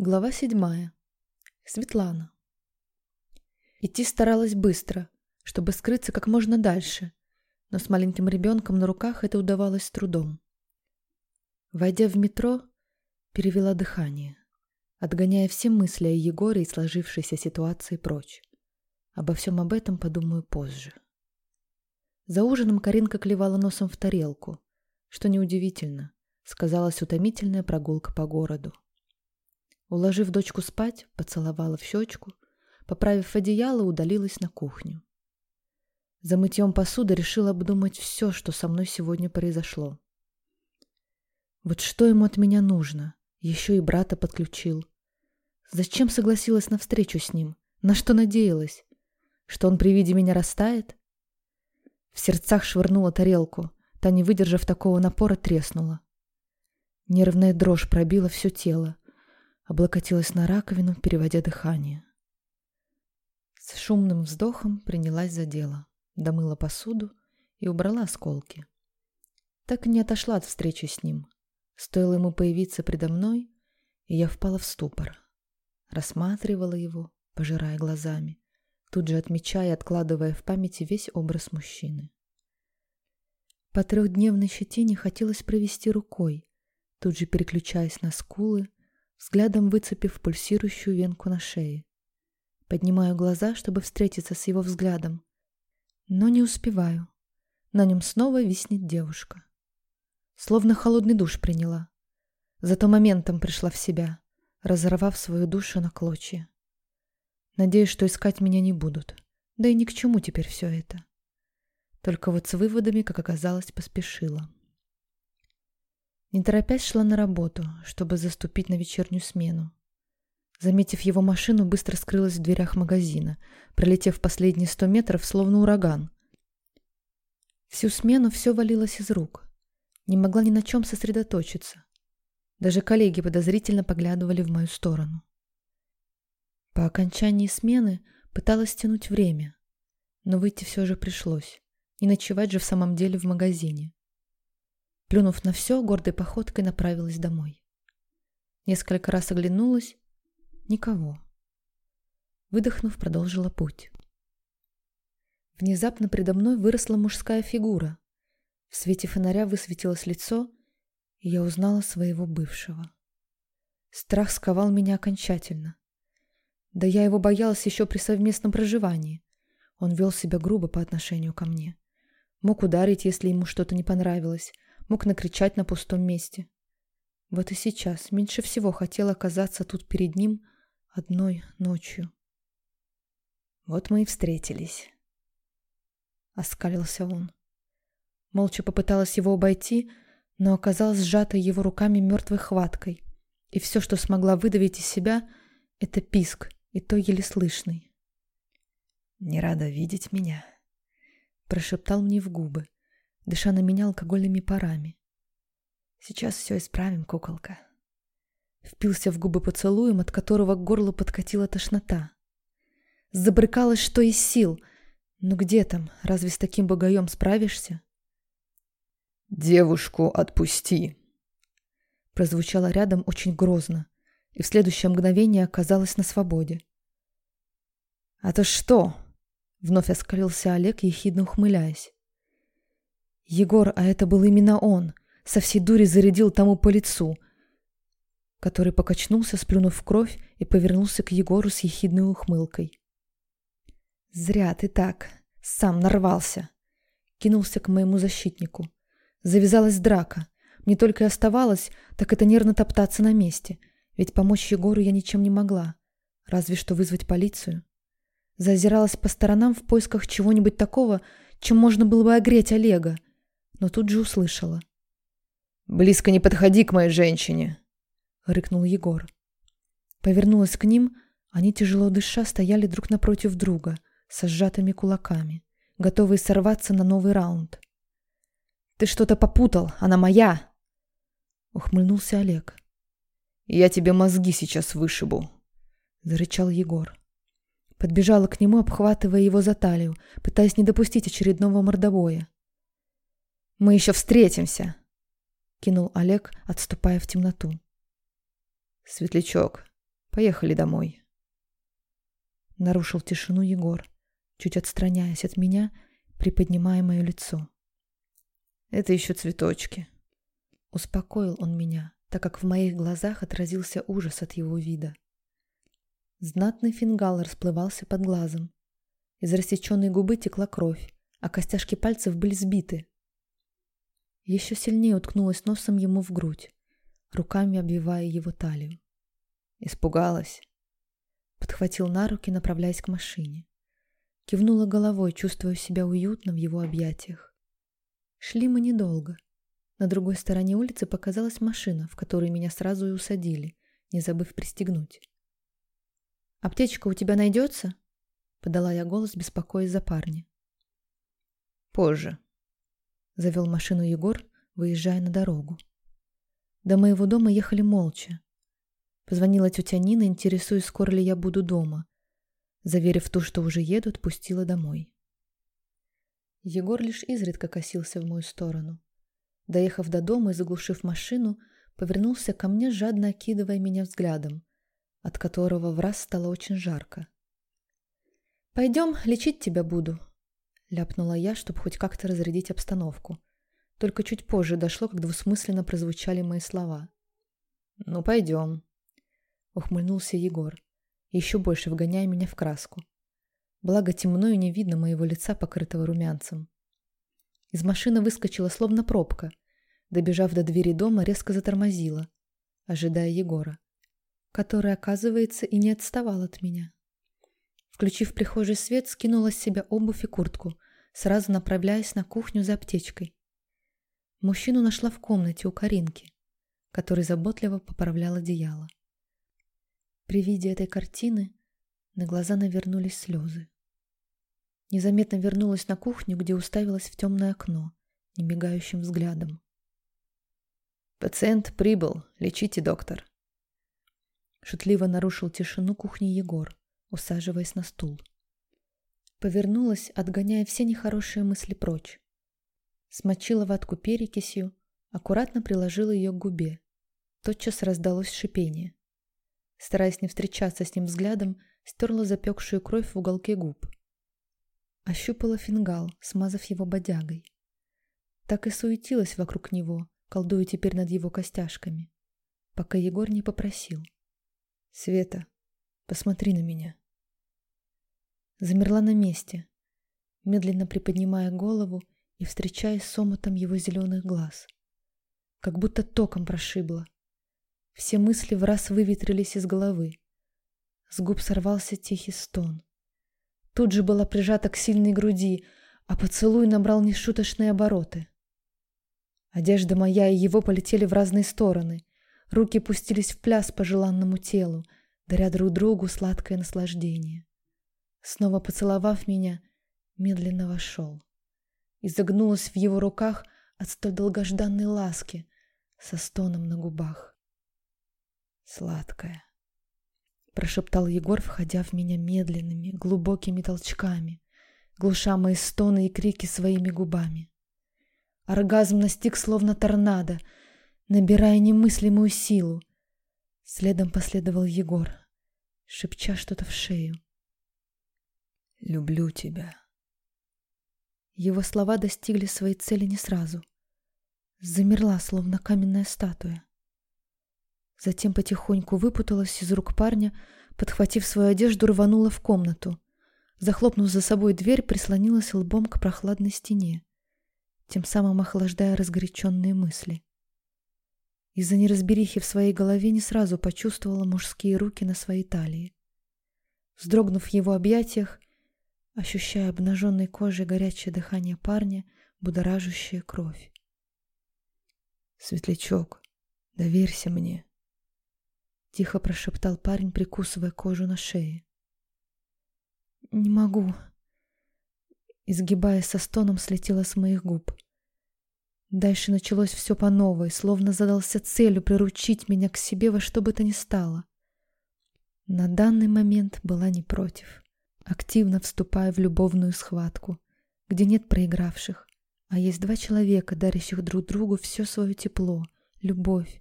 Глава седьмая. Светлана. Идти старалась быстро, чтобы скрыться как можно дальше, но с маленьким ребенком на руках это удавалось с трудом. Войдя в метро, перевела дыхание, отгоняя все мысли о Егоре и сложившейся ситуации прочь. Обо всем об этом подумаю позже. За ужином Каринка клевала носом в тарелку, что неудивительно, сказалась утомительная прогулка по городу. Уложив дочку спать, поцеловала в щечку, поправив одеяло, удалилась на кухню. За мытьем посуды решила обдумать все, что со мной сегодня произошло. Вот что ему от меня нужно? Еще и брата подключил. Зачем согласилась на встречу с ним? На что надеялась? Что он при виде меня растает? В сердцах швырнула тарелку. Та, не выдержав такого напора, треснула. Нервная дрожь пробила все тело облокотилась на раковину, переводя дыхание. С шумным вздохом принялась за дело, домыла посуду и убрала осколки. Так и не отошла от встречи с ним. Стоило ему появиться предо мной, и я впала в ступор. Рассматривала его, пожирая глазами, тут же отмечая и откладывая в памяти весь образ мужчины. По трехдневной щетине хотелось провести рукой, тут же переключаясь на скулы, взглядом выцепив пульсирующую венку на шее. Поднимаю глаза, чтобы встретиться с его взглядом, но не успеваю. На нем снова виснет девушка. Словно холодный душ приняла. Зато моментом пришла в себя, разорвав свою душу на клочья. Надеюсь, что искать меня не будут. Да и ни к чему теперь все это. Только вот с выводами, как оказалось, поспешила. Не торопясь шла на работу, чтобы заступить на вечернюю смену. Заметив его машину, быстро скрылась в дверях магазина, пролетев последние сто метров, словно ураган. Всю смену все валилось из рук. Не могла ни на чем сосредоточиться. Даже коллеги подозрительно поглядывали в мою сторону. По окончании смены пыталась тянуть время, но выйти все же пришлось. Не ночевать же в самом деле в магазине. Плюнув на все, гордой походкой направилась домой. Несколько раз оглянулась. Никого. Выдохнув, продолжила путь. Внезапно предо мной выросла мужская фигура. В свете фонаря высветилось лицо, и я узнала своего бывшего. Страх сковал меня окончательно. Да я его боялась еще при совместном проживании. Он вел себя грубо по отношению ко мне. Мог ударить, если ему что-то не понравилось, мог накричать на пустом месте. Вот и сейчас меньше всего хотел оказаться тут перед ним одной ночью. Вот мы и встретились. Оскалился он. Молча попыталась его обойти, но оказалась сжатой его руками мертвой хваткой. И все, что смогла выдавить из себя, это писк, и то еле слышный. «Не рада видеть меня», — прошептал мне в губы дыша на меня алкогольными парами. «Сейчас все исправим, куколка». Впился в губы поцелуем, от которого к горлу подкатила тошнота. Забрыкалась, что из сил. Ну где там, разве с таким богоем справишься? «Девушку отпусти!» Прозвучало рядом очень грозно, и в следующее мгновение оказалась на свободе. «А то что?» — вновь оскалился Олег, ехидно ухмыляясь. Егор, а это был именно он, со всей дури зарядил тому по лицу, который покачнулся, сплюнув в кровь, и повернулся к Егору с ехидной ухмылкой. «Зря ты так, сам нарвался!» Кинулся к моему защитнику. Завязалась драка. Мне только и оставалось, так это нервно топтаться на месте, ведь помочь Егору я ничем не могла, разве что вызвать полицию. Зазиралась по сторонам в поисках чего-нибудь такого, чем можно было бы огреть Олега, но тут же услышала. «Близко не подходи к моей женщине!» — рыкнул Егор. Повернулась к ним, они, тяжело дыша, стояли друг напротив друга, со сжатыми кулаками, готовые сорваться на новый раунд. «Ты что-то попутал, она моя!» — ухмыльнулся Олег. «Я тебе мозги сейчас вышибу!» — зарычал Егор. Подбежала к нему, обхватывая его за талию, пытаясь не допустить очередного мордобоя. Мы еще встретимся!» Кинул Олег, отступая в темноту. «Светлячок, Поехали домой. Нарушил тишину Егор, чуть отстраняясь от меня, приподнимая мое лицо. Это еще цветочки. Успокоил он меня, так как в моих глазах отразился ужас от его вида. Знатный фингал расплывался под глазом. Из рассеченной губы текла кровь, а костяшки пальцев были сбиты. Еще сильнее уткнулась носом ему в грудь, руками обвивая его талию. Испугалась. Подхватил на руки, направляясь к машине. Кивнула головой, чувствуя себя уютно в его объятиях. Шли мы недолго. На другой стороне улицы показалась машина, в которой меня сразу и усадили, не забыв пристегнуть. «Аптечка у тебя найдется?» — подала я голос, беспокоясь за парня. «Позже», — завел машину Егор, выезжая на дорогу. До моего дома ехали молча. Позвонила тетя Нина, интересуясь, скоро ли я буду дома. Заверив то, что уже еду, отпустила домой. Егор лишь изредка косился в мою сторону. Доехав до дома и заглушив машину, повернулся ко мне, жадно окидывая меня взглядом, от которого в раз стало очень жарко. «Пойдем, лечить тебя буду», — ляпнула я, чтобы хоть как-то разрядить обстановку. Только чуть позже дошло, как двусмысленно прозвучали мои слова. «Ну, пойдем», — ухмыльнулся Егор, еще больше вгоняя меня в краску. Благо темно и не видно моего лица, покрытого румянцем. Из машины выскочила словно пробка. Добежав до двери дома, резко затормозила, ожидая Егора, который, оказывается, и не отставал от меня. Включив прихожий свет, скинула с себя обувь и куртку, сразу направляясь на кухню за аптечкой. Мужчину нашла в комнате у Каринки, который заботливо поправлял одеяло. При виде этой картины на глаза навернулись слезы. Незаметно вернулась на кухню, где уставилась в темное окно, немигающим взглядом. «Пациент прибыл. Лечите, доктор». Шутливо нарушил тишину кухни Егор, усаживаясь на стул. Повернулась, отгоняя все нехорошие мысли прочь. Смочила ватку перекисью, аккуратно приложила ее к губе. Тотчас раздалось шипение. Стараясь не встречаться с ним взглядом, стерла запекшую кровь в уголке губ. Ощупала фингал, смазав его бодягой. Так и суетилась вокруг него, колдуя теперь над его костяшками, пока Егор не попросил. «Света, посмотри на меня». Замерла на месте, медленно приподнимая голову и встречаясь с омутом его зеленых глаз. Как будто током прошибло. Все мысли в раз выветрились из головы. С губ сорвался тихий стон. Тут же была прижата к сильной груди, а поцелуй набрал нешуточные обороты. Одежда моя и его полетели в разные стороны. Руки пустились в пляс по желанному телу, даря друг другу сладкое наслаждение. Снова поцеловав меня, медленно вошел. Изогнулась в его руках от столь долгожданной ласки со стоном на губах. Сладкая прошептал Егор, входя в меня медленными, глубокими толчками, глуша мои стоны и крики своими губами. Оргазм настиг словно торнадо, набирая немыслимую силу. Следом последовал Егор, шепча что-то в шею. «Люблю тебя». Его слова достигли своей цели не сразу. Замерла, словно каменная статуя. Затем потихоньку выпуталась из рук парня, подхватив свою одежду, рванула в комнату. Захлопнув за собой дверь, прислонилась лбом к прохладной стене, тем самым охлаждая разгоряченные мысли. Из-за неразберихи в своей голове не сразу почувствовала мужские руки на своей талии. Вздрогнув в его объятиях, ощущая обнаженной кожей горячее дыхание парня, будоражащее кровь. «Светлячок, доверься мне», — тихо прошептал парень, прикусывая кожу на шее. «Не могу». Изгибаясь со стоном, слетела с моих губ. Дальше началось все по новой, словно задался целью приручить меня к себе во что бы то ни стало. На данный момент была не против, активно вступая в любовную схватку, где нет проигравших, а есть два человека, дарящих друг другу все свое тепло, любовь,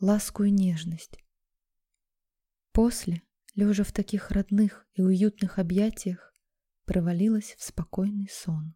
ласку и нежность. После, лежа в таких родных и уютных объятиях, провалилась в спокойный сон.